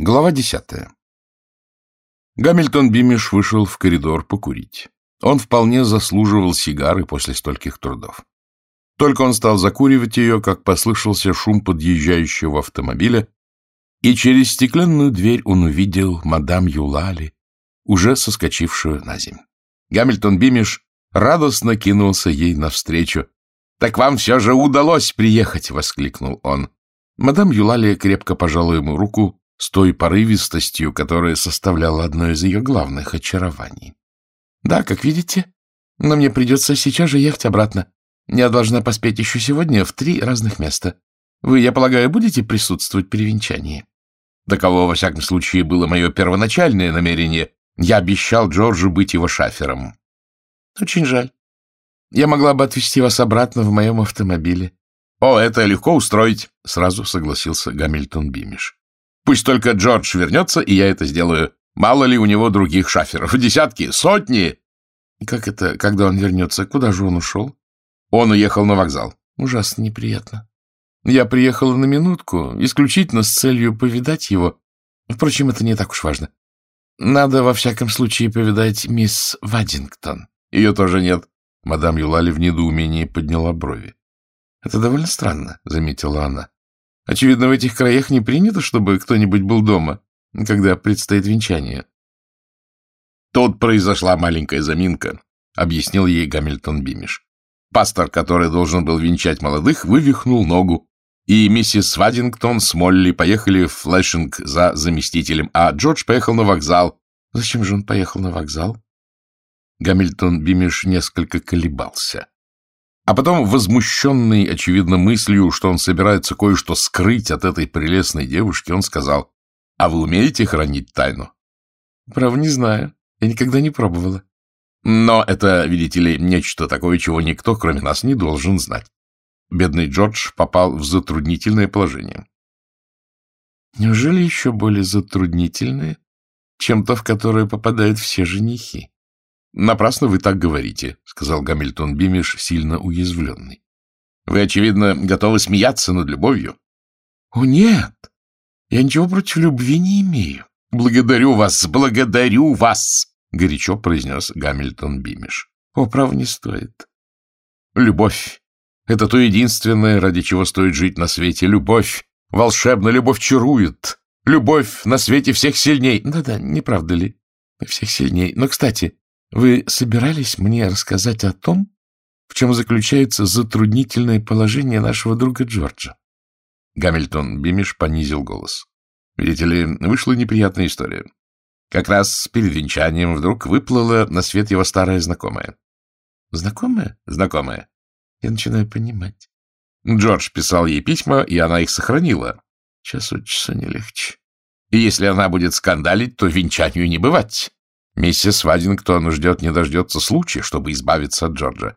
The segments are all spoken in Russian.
Глава десятая. Гамильтон Бимиш вышел в коридор покурить. Он вполне заслуживал сигары после стольких трудов. Только он стал закуривать ее, как послышался шум подъезжающего автомобиля, и через стеклянную дверь он увидел мадам Юлали, уже соскочившую на землю. Гамильтон Бимиш радостно кинулся ей навстречу. — Так вам все же удалось приехать! — воскликнул он. Мадам Юлали крепко пожала ему руку, с той порывистостью, которая составляла одно из ее главных очарований. — Да, как видите, но мне придется сейчас же ехать обратно. Я должна поспеть еще сегодня в три разных места. Вы, я полагаю, будете присутствовать при венчании? Таково, во всяком случае, было мое первоначальное намерение. Я обещал Джорджу быть его шафером. Очень жаль. Я могла бы отвезти вас обратно в моем автомобиле. — О, это легко устроить, — сразу согласился Гамильтон Бимиш. Пусть только Джордж вернется, и я это сделаю. Мало ли у него других шаферов. Десятки, сотни. Как это, когда он вернется? Куда же он ушел? Он уехал на вокзал. Ужасно неприятно. Я приехала на минутку, исключительно с целью повидать его. Впрочем, это не так уж важно. Надо, во всяком случае, повидать мисс Вадингтон. Ее тоже нет. Мадам Юлали в недоумении подняла брови. — Это довольно странно, — заметила она. Очевидно, в этих краях не принято, чтобы кто-нибудь был дома, когда предстоит венчание. Тут произошла маленькая заминка, объяснил ей Гамильтон Бимиш. Пастор, который должен был венчать молодых, вывихнул ногу, и миссис Свадингтон с Молли поехали в Флэшинг за заместителем, а Джордж поехал на вокзал. Зачем же он поехал на вокзал? Гамильтон Бимиш несколько колебался. А потом, возмущенный, очевидно, мыслью, что он собирается кое-что скрыть от этой прелестной девушки, он сказал, «А вы умеете хранить тайну?» «Право, не знаю. Я никогда не пробовала». «Но это, видите ли, нечто такое, чего никто, кроме нас, не должен знать». Бедный Джордж попал в затруднительное положение. «Неужели еще более затруднительное, чем то, в которое попадают все женихи?» — Напрасно вы так говорите, — сказал Гамильтон Бимиш, сильно уязвленный. — Вы, очевидно, готовы смеяться над любовью. — О, нет! Я ничего против любви не имею. — Благодарю вас, благодарю вас! — горячо произнес Гамильтон Бимиш. — О, право, не стоит. — Любовь — это то единственное, ради чего стоит жить на свете. Любовь, волшебно, любовь чарует. Любовь на свете всех сильней. Да-да, не правда ли? Всех сильней. Но, кстати, вы собирались мне рассказать о том, в чем заключается затруднительное положение нашего друга Джорджа? Гамильтон Бимиш понизил голос. Видите ли, вышла неприятная история. Как раз перед венчанием вдруг выплыла на свет его старая знакомая. Знакомая? Знакомая. Я начинаю понимать. Джордж писал ей письма, и она их сохранила. Час от часу не легче. И если она будет скандалить, то венчанию не бывать. Миссис Вадингтон ждет не дождется случая, чтобы избавиться от Джорджа.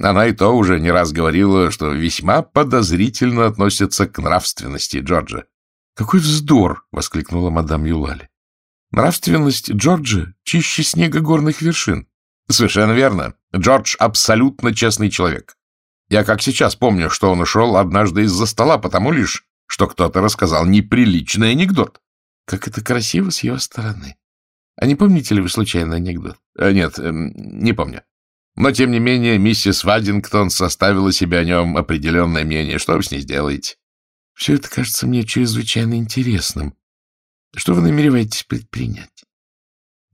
Она и то уже не раз говорила, что весьма подозрительно относится к нравственности Джорджа. — Какой вздор! — воскликнула мадам Юлали. — Нравственность Джорджа чище снега горных вершин. — Совершенно верно. Джордж абсолютно честный человек. Я как сейчас помню, что он ушел однажды из-за стола, потому лишь, что кто-то рассказал неприличный анекдот. Как это красиво с его стороны. А не помните ли вы случайно анекдот? А, нет, эм, не помню. Но, тем не менее, миссис Вадингтон составила себе о нем определенное мнение. Что вы с ней сделаете? Все это кажется мне чрезвычайно интересным. Что вы намереваетесь предпринять?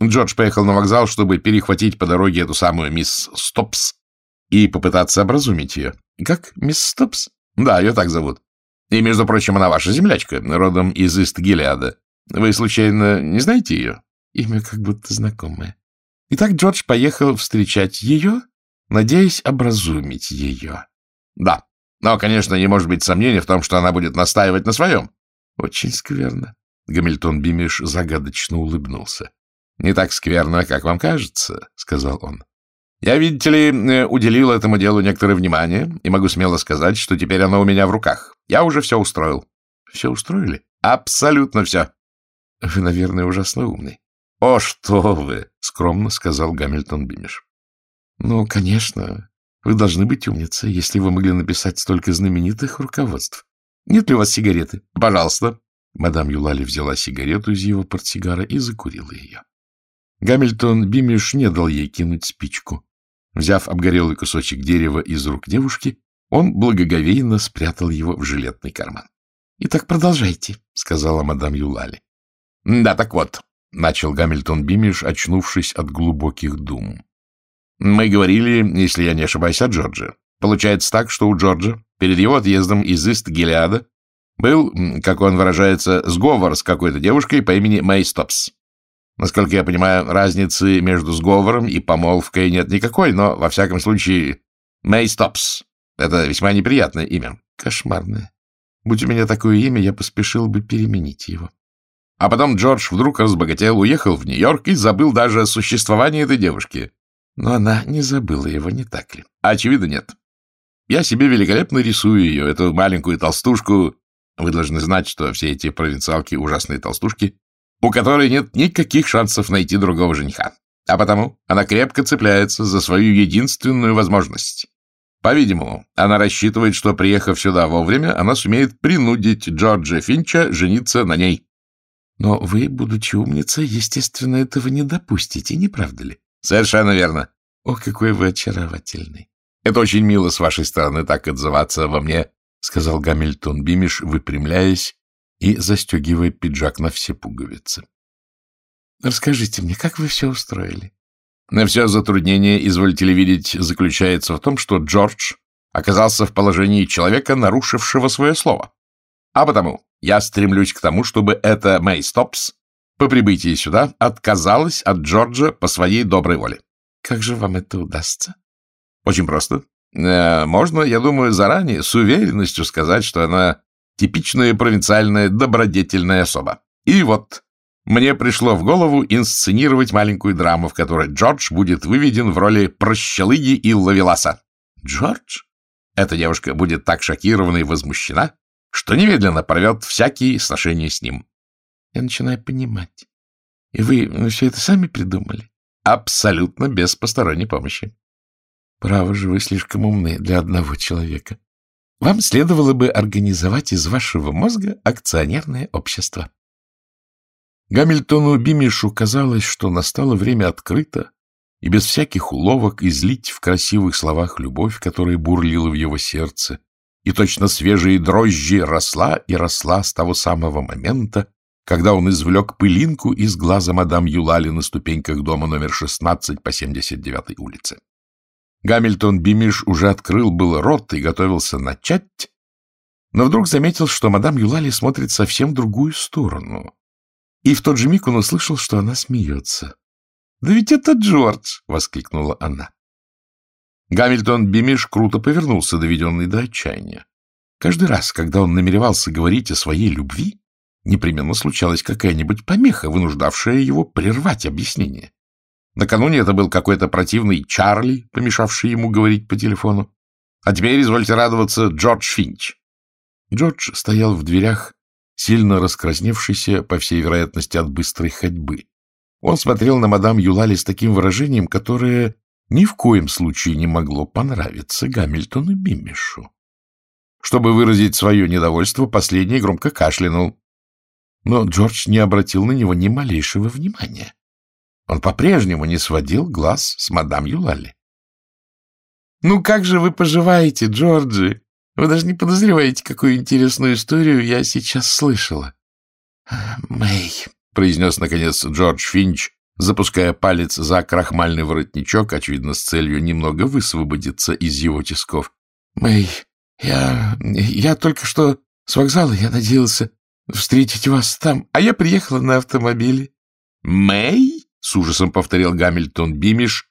Джордж поехал на вокзал, чтобы перехватить по дороге эту самую мисс Стопс и попытаться образумить ее. Как, мисс Стопс? Да, ее так зовут. И, между прочим, она ваша землячка, родом из Ист-Гилеада. Вы, случайно, не знаете ее? Имя как будто знакомое. Итак, Джордж поехал встречать ее, надеясь образумить ее. Да, но, конечно, не может быть сомнений в том, что она будет настаивать на своем. Очень скверно. Гамильтон Бимиш загадочно улыбнулся. — Не так скверно, как вам кажется, — сказал он. — Я, видите ли, э, уделил этому делу некоторое внимание, и могу смело сказать, что теперь оно у меня в руках. Я уже все устроил. — Все устроили? — Абсолютно все. — Вы, наверное, ужасно умный. — О, что вы! — скромно сказал Гамильтон Бимиш. — Ну, конечно, вы должны быть умницей, если вы могли написать столько знаменитых руководств. Нет ли у вас сигареты? Пожалуйста. Мадам Юлали взяла сигарету из его портсигара и закурила ее. Гамильтон Бимиш не дал ей кинуть спичку. Взяв обгорелый кусочек дерева из рук девушки, он благоговейно спрятал его в жилетный карман. — Итак, продолжайте, — сказала мадам Юлали. — Да, так вот, — начал Гамильтон Бимиш, очнувшись от глубоких дум. — Мы говорили, если я не ошибаюсь, о Джордже. Получается так, что у Джорджа перед его отъездом из Ист-Гелиада был, как он выражается, сговор с какой-то девушкой по имени Мэй Стопс. Насколько я понимаю, разницы между сговором и помолвкой нет никакой, но, во всяком случае, Мэй Стопс — это весьма неприятное имя. Кошмарное. Будь у меня такое имя, я поспешил бы переменить его. А потом Джордж вдруг разбогател, уехал в Нью-Йорк и забыл даже о существовании этой девушки. Но она не забыла его, не так ли? Очевидно, нет. Я себе великолепно рисую ее, эту маленькую толстушку. Вы должны знать, что все эти провинциалки — ужасные толстушки, у которой нет никаких шансов найти другого жениха. А потому она крепко цепляется за свою единственную возможность по-видимому, она рассчитывает, что, приехав сюда вовремя, она сумеет принудить Джорджа Финча жениться на ней. Но вы, будучи умницей, естественно, этого не допустите, не правда ли? Совершенно верно. О, какой вы очаровательный. Это очень мило с вашей стороны так отзываться во мне, сказал Гамильтон Бимиш, выпрямляясь и застегивая пиджак на все пуговицы. Расскажите мне, как вы все устроили? На все затруднение, извольте ли видеть, заключается в том, что Джордж оказался в положении человека, нарушившего свое слово. А потому я стремлюсь к тому, чтобы эта Мэй Стопс по прибытии сюда отказалась от Джорджа по своей доброй воле. Как же вам это удастся? Очень просто. Э, можно, я думаю, заранее с уверенностью сказать, что она типичная провинциальная добродетельная особа. И вот мне пришло в голову инсценировать маленькую драму, в которой Джордж будет выведен в роли прощелыги и лавеласа. Джордж? Эта девушка будет так шокирована и возмущена, что немедленно порвет всякие сношения с ним. Я начинаю понимать. И вы ну, все это сами придумали? Абсолютно без посторонней помощи. Право же, вы слишком умны для одного человека. Вам следовало бы организовать из вашего мозга акционерное общество. Гамильтону Бимишу казалось, что настало время открыто и без всяких уловок излить в красивых словах любовь, которая бурлила в его сердце, и точно свежие дрожжи росла и росла с того самого момента, когда он извлек пылинку из глаза мадам Юлали на ступеньках дома номер 16 по 79-й улице. Гамильтон Бимиш уже открыл был рот и готовился начать, но вдруг заметил, что мадам Юлали смотрит совсем в другую сторону, и в тот же миг он услышал, что она смеется. «Да ведь это Джордж!» — воскликнула она. Гамильтон Бимиш круто повернулся, доведенный до отчаяния. Каждый раз, когда он намеревался говорить о своей любви, непременно случалась какая-нибудь помеха, вынуждавшая его прервать объяснение. Накануне это был какой-то противный Чарли, помешавший ему говорить по телефону. А теперь, извольте радоваться, Джордж Финч. Джордж стоял в дверях сильно раскрасневшийся, по всей вероятности, от быстрой ходьбы. Он смотрел на мадам Юлали с таким выражением, которое ни в коем случае не могло понравиться Гамильтону Биммишу. Чтобы выразить свое недовольство, последний громко кашлянул. Но Джордж не обратил на него ни малейшего внимания. Он по-прежнему не сводил глаз с мадам Юлали. — Ну как же вы поживаете, Джорджи? Вы даже не подозреваете, какую интересную историю я сейчас слышала. — Мэй, — произнес, наконец, Джордж Финч, запуская палец за крахмальный воротничок, очевидно, с целью немного высвободиться из его тисков. — Мэй, я... я только что с вокзала, я надеялся встретить вас там, а я приехала на автомобиле. — Мэй? — с ужасом повторил Гамильтон Бимиш,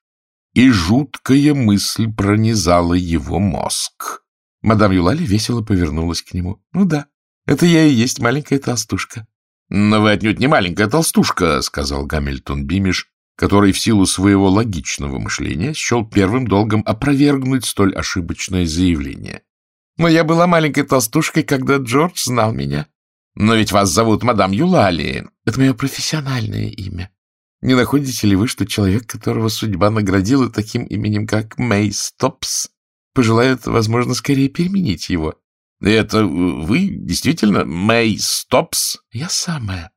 и жуткая мысль пронизала его мозг. Мадам Юлали весело повернулась к нему. — Ну да, это я и есть маленькая толстушка. — Но вы отнюдь не маленькая толстушка, — сказал Гамильтон Бимиш, который в силу своего логичного мышления счел первым долгом опровергнуть столь ошибочное заявление. — Но я была маленькой толстушкой, когда Джордж знал меня. — Но ведь вас зовут мадам Юлали. — Это мое профессиональное имя. Не находите ли вы, что человек, которого судьба наградила таким именем, как Мэй Стопс, пожелают, возможно, скорее переменить его. Это вы действительно Мэй Стопс? Я самая.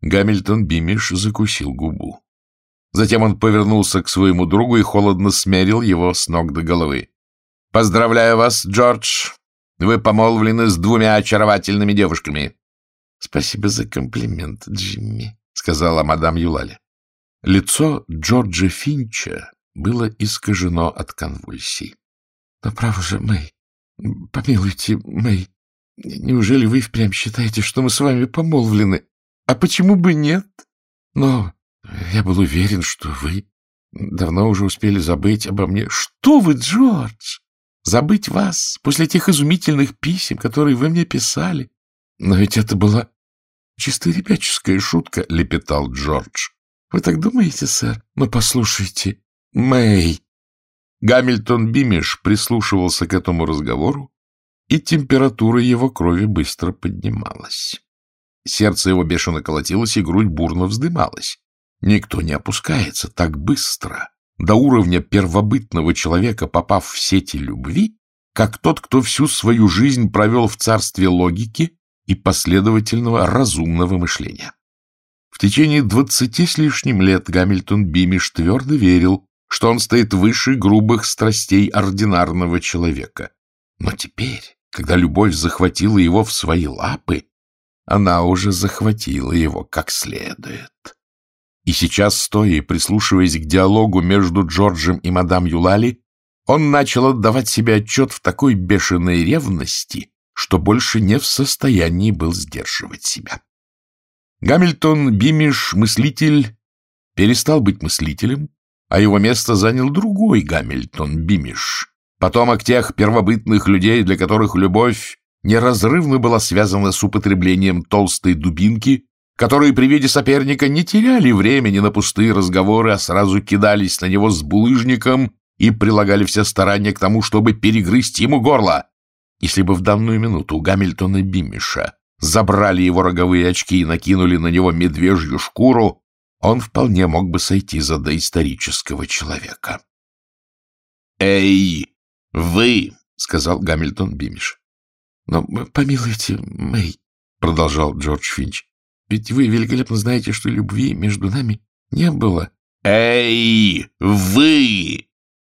Гамильтон Бимиш закусил губу. Затем он повернулся к своему другу и холодно смерил его с ног до головы. — Поздравляю вас, Джордж. Вы помолвлены с двумя очаровательными девушками. — Спасибо за комплимент, Джимми, — сказала мадам Юлали. Лицо Джорджа Финча было искажено от конвульсий. — Но право же, Мэй, помилуйте, Мэй, неужели вы впрямь считаете, что мы с вами помолвлены? А почему бы нет? Но я был уверен, что вы давно уже успели забыть обо мне. Что вы, Джордж? Забыть вас после тех изумительных писем, которые вы мне писали? Но ведь это была чисто ребяческая шутка, — лепетал Джордж. Вы так думаете, сэр? Ну, послушайте, Мэй. Гамильтон Бимиш прислушивался к этому разговору, и температура его крови быстро поднималась. Сердце его бешено колотилось, и грудь бурно вздымалась. Никто не опускается так быстро до уровня первобытного человека, попав в сети любви, как тот, кто всю свою жизнь провел в царстве логики и последовательного разумного мышления. В течение двадцати с лишним лет Гамильтон Бимиш твердо верил, что он стоит выше грубых страстей ординарного человека. Но теперь, когда любовь захватила его в свои лапы, она уже захватила его как следует. И сейчас, стоя и прислушиваясь к диалогу между Джорджем и мадам Юлали, он начал отдавать себе отчет в такой бешеной ревности, что больше не в состоянии был сдерживать себя. Гамильтон Бимиш, мыслитель, перестал быть мыслителем, а его место занял другой Гамильтон Бимиш, потомок тех первобытных людей, для которых любовь неразрывно была связана с употреблением толстой дубинки, которые при виде соперника не теряли времени на пустые разговоры, а сразу кидались на него с булыжником и прилагали все старания к тому, чтобы перегрызть ему горло. Если бы в данную минуту у Гамильтона Бимиша забрали его роговые очки и накинули на него медвежью шкуру, он вполне мог бы сойти за доисторического человека. «Эй, вы!» — сказал Гамильтон Бимиш. «Но помилуйте, Мэй», — продолжал Джордж Финч, «ведь вы великолепно знаете, что любви между нами не было». «Эй, вы!»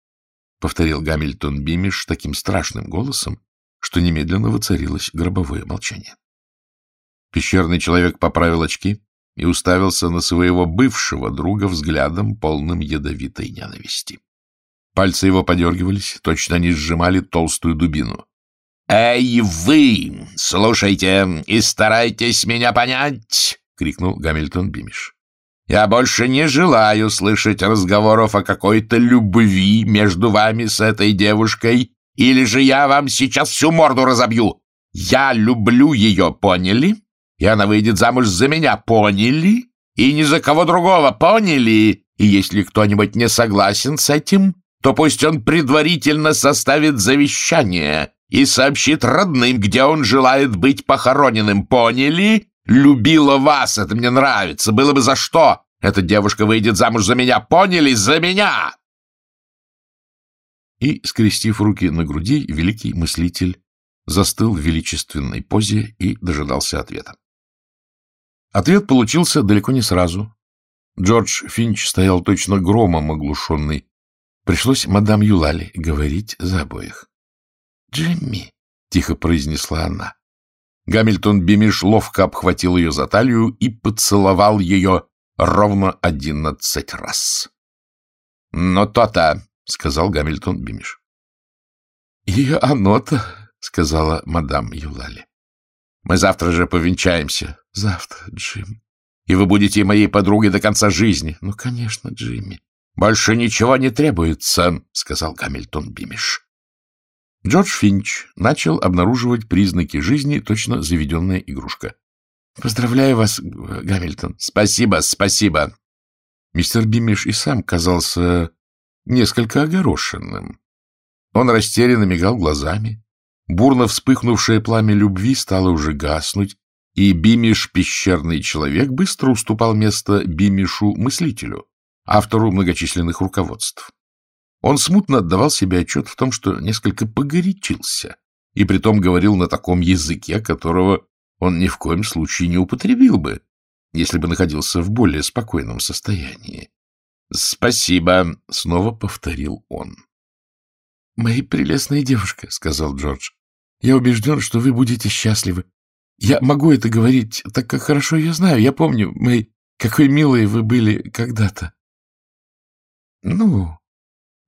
— повторил Гамильтон Бимиш таким страшным голосом, что немедленно воцарилось гробовое молчание. Пещерный человек поправил очки и уставился на своего бывшего друга взглядом, полным ядовитой ненависти. Пальцы его подергивались, точно они сжимали толстую дубину. «Эй, вы! Слушайте и старайтесь меня понять!» — крикнул Гамильтон Бимиш. «Я больше не желаю слышать разговоров о какой-то любви между вами с этой девушкой, или же я вам сейчас всю морду разобью. Я люблю ее, поняли? И она выйдет замуж за меня, поняли? И ни за кого другого, поняли? И если кто-нибудь не согласен с этим, то пусть он предварительно составит завещание» и сообщит родным, где он желает быть похороненным. Поняли? Любила вас, это мне нравится. Было бы за что. Эта девушка выйдет замуж за меня. Поняли? За меня!» И, скрестив руки на груди, великий мыслитель застыл в величественной позе и дожидался ответа. Ответ получился далеко не сразу. Джордж Финч стоял точно громом оглушенный. Пришлось мадам Юлали говорить за обоих. Джимми, — тихо произнесла она. Гамильтон Бимиш ловко обхватил ее за талию и поцеловал ее ровно одиннадцать раз. — Но то-то, — сказал Гамильтон Бимиш. — И оно-то, — сказала мадам Юлали. — Мы завтра же повенчаемся. — Завтра, Джим. — И вы будете моей подругой до конца жизни. — Ну, конечно, Джимми. — Больше ничего не требуется, — сказал Гамильтон Бимиш. Джордж Финч начал обнаруживать признаки жизни, точно заведенная игрушка. — Поздравляю вас, Гамильтон. — Спасибо, спасибо. Мистер Бимиш и сам казался несколько огорошенным. Он растерянно мигал глазами. Бурно вспыхнувшее пламя любви стало уже гаснуть, и Бимиш, пещерный человек, быстро уступал место Бимишу-мыслителю, автору многочисленных руководств. Он смутно отдавал себе отчет в том, что несколько погорячился, и притом говорил на таком языке, которого он ни в коем случае не употребил бы, если бы находился в более спокойном состоянии. — Спасибо, — снова повторил он. — Моя прелестная девушка, — сказал Джордж, — я убежден, что вы будете счастливы. Я могу это говорить, так как хорошо я знаю. Я помню, Мэй, какой милые вы были когда-то. — Ну,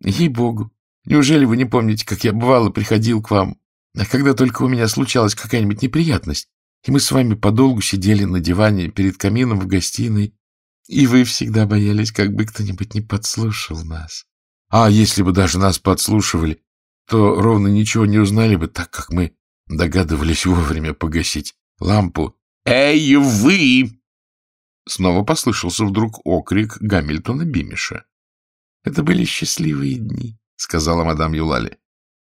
ей-богу, неужели вы не помните, как я бывало приходил к вам, а когда только у меня случалась какая-нибудь неприятность, и мы с вами подолгу сидели на диване перед камином в гостиной, и вы всегда боялись, как бы кто-нибудь не подслушал нас. А если бы даже нас подслушивали, то ровно ничего не узнали бы, так как мы догадывались вовремя погасить лампу. «Эй, вы!» Снова послышался вдруг окрик Гамильтона Бимиша. «Это были счастливые дни», — сказала мадам Юлали.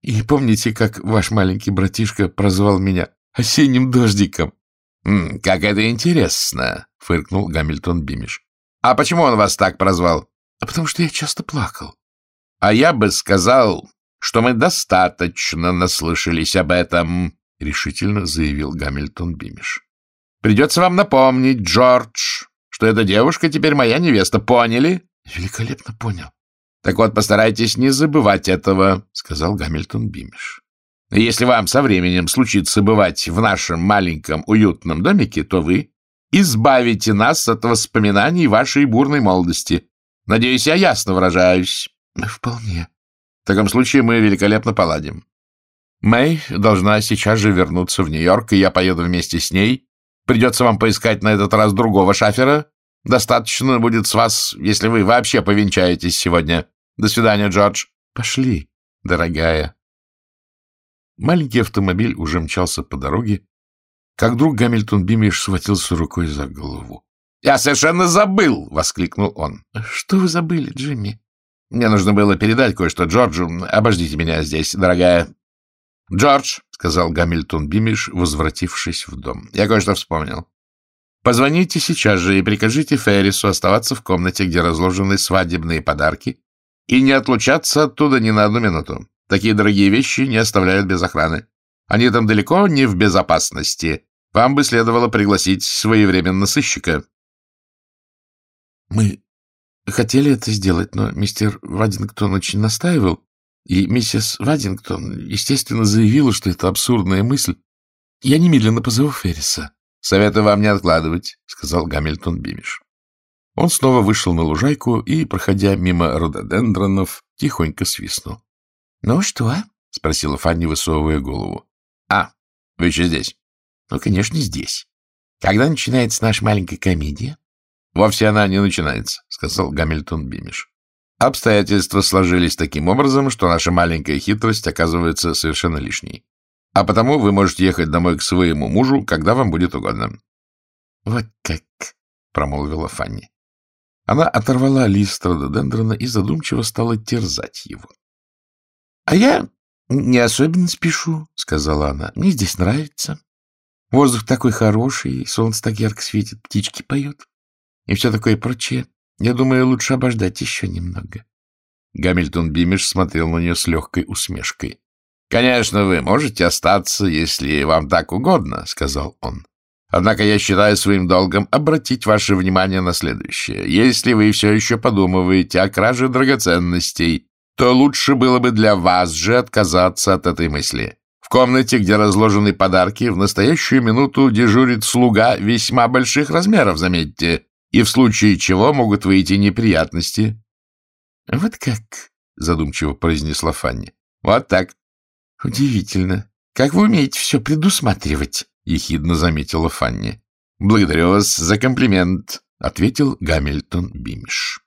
«И помните, как ваш маленький братишка прозвал меня осенним дождиком?» — Как это интересно, — фыркнул Гамильтон Бимиш. — А почему он вас так прозвал? — А потому что я часто плакал. — А я бы сказал, что мы достаточно наслышались об этом, — решительно заявил Гамильтон Бимиш. — Придется вам напомнить, Джордж, что эта девушка теперь моя невеста. Поняли? — Великолепно понял. — Так вот, постарайтесь не забывать этого, — сказал Гамильтон Бимиш. — Если вам со временем случится бывать в нашем маленьком уютном домике, то вы избавите нас от воспоминаний вашей бурной молодости. Надеюсь, я ясно выражаюсь. — Вполне. В таком случае мы великолепно поладим. Мэй должна сейчас же вернуться в Нью-Йорк, и я поеду вместе с ней. Придется вам поискать на этот раз другого шафера. Достаточно будет с вас, если вы вообще повенчаетесь сегодня. До свидания, Джордж. Пошли, дорогая. Маленький автомобиль уже мчался по дороге, как вдруг Гамильтон Бимиш схватился рукой за голову. — Я совершенно забыл! — воскликнул он. — Что вы забыли, Джимми? — Мне нужно было передать кое-что Джорджу. Обождите меня здесь, дорогая. — Джордж, — сказал Гамильтон Бимиш, возвратившись в дом, — я кое-что вспомнил. Позвоните сейчас же и прикажите Феррису оставаться в комнате, где разложены свадебные подарки, и не отлучаться оттуда ни на одну минуту. Такие дорогие вещи не оставляют без охраны. Они там далеко не в безопасности. Вам бы следовало пригласить своевременно сыщика. — Мы хотели это сделать, но мистер Вадингтон очень настаивал, и миссис Вадингтон, естественно, заявила, что это абсурдная мысль. Я немедленно позову Ферриса. — Советую вам не откладывать, — сказал Гамильтон Бимиш. Он снова вышел на лужайку и, проходя мимо рододендронов, тихонько свистнул. — Ну что? — спросила Фанни, высовывая голову. — А, вы еще здесь? — Ну, конечно, здесь. Когда начинается наша маленькая комедия? — Вовсе она не начинается, — сказал Гамильтон Бимиш. Обстоятельства сложились таким образом, что наша маленькая хитрость оказывается совершенно лишней. А потому вы можете ехать домой к своему мужу, когда вам будет угодно. — Вот как, — промолвила Фанни. Она оторвала лист рододендрона и задумчиво стала терзать его. — А я не особенно спешу, — сказала она. — Мне здесь нравится. Воздух такой хороший, солнце так ярко светит, птички поют и все такое прочее. Я думаю, лучше обождать еще немного. Гамильтон Бимиш смотрел на нее с легкой усмешкой. — Конечно, вы можете остаться, если вам так угодно, — сказал он. — Однако я считаю своим долгом обратить ваше внимание на следующее. Если вы все еще подумываете о краже драгоценностей, то лучше было бы для вас же отказаться от этой мысли. В комнате, где разложены подарки, в настоящую минуту дежурит слуга весьма больших размеров, заметьте и в случае чего могут выйти неприятности. — Вот как? — задумчиво произнесла Фанни. — Вот так. — Удивительно. Как вы умеете все предусматривать? — ехидно заметила Фанни. — Благодарю вас за комплимент, — ответил Гамильтон Бимиш.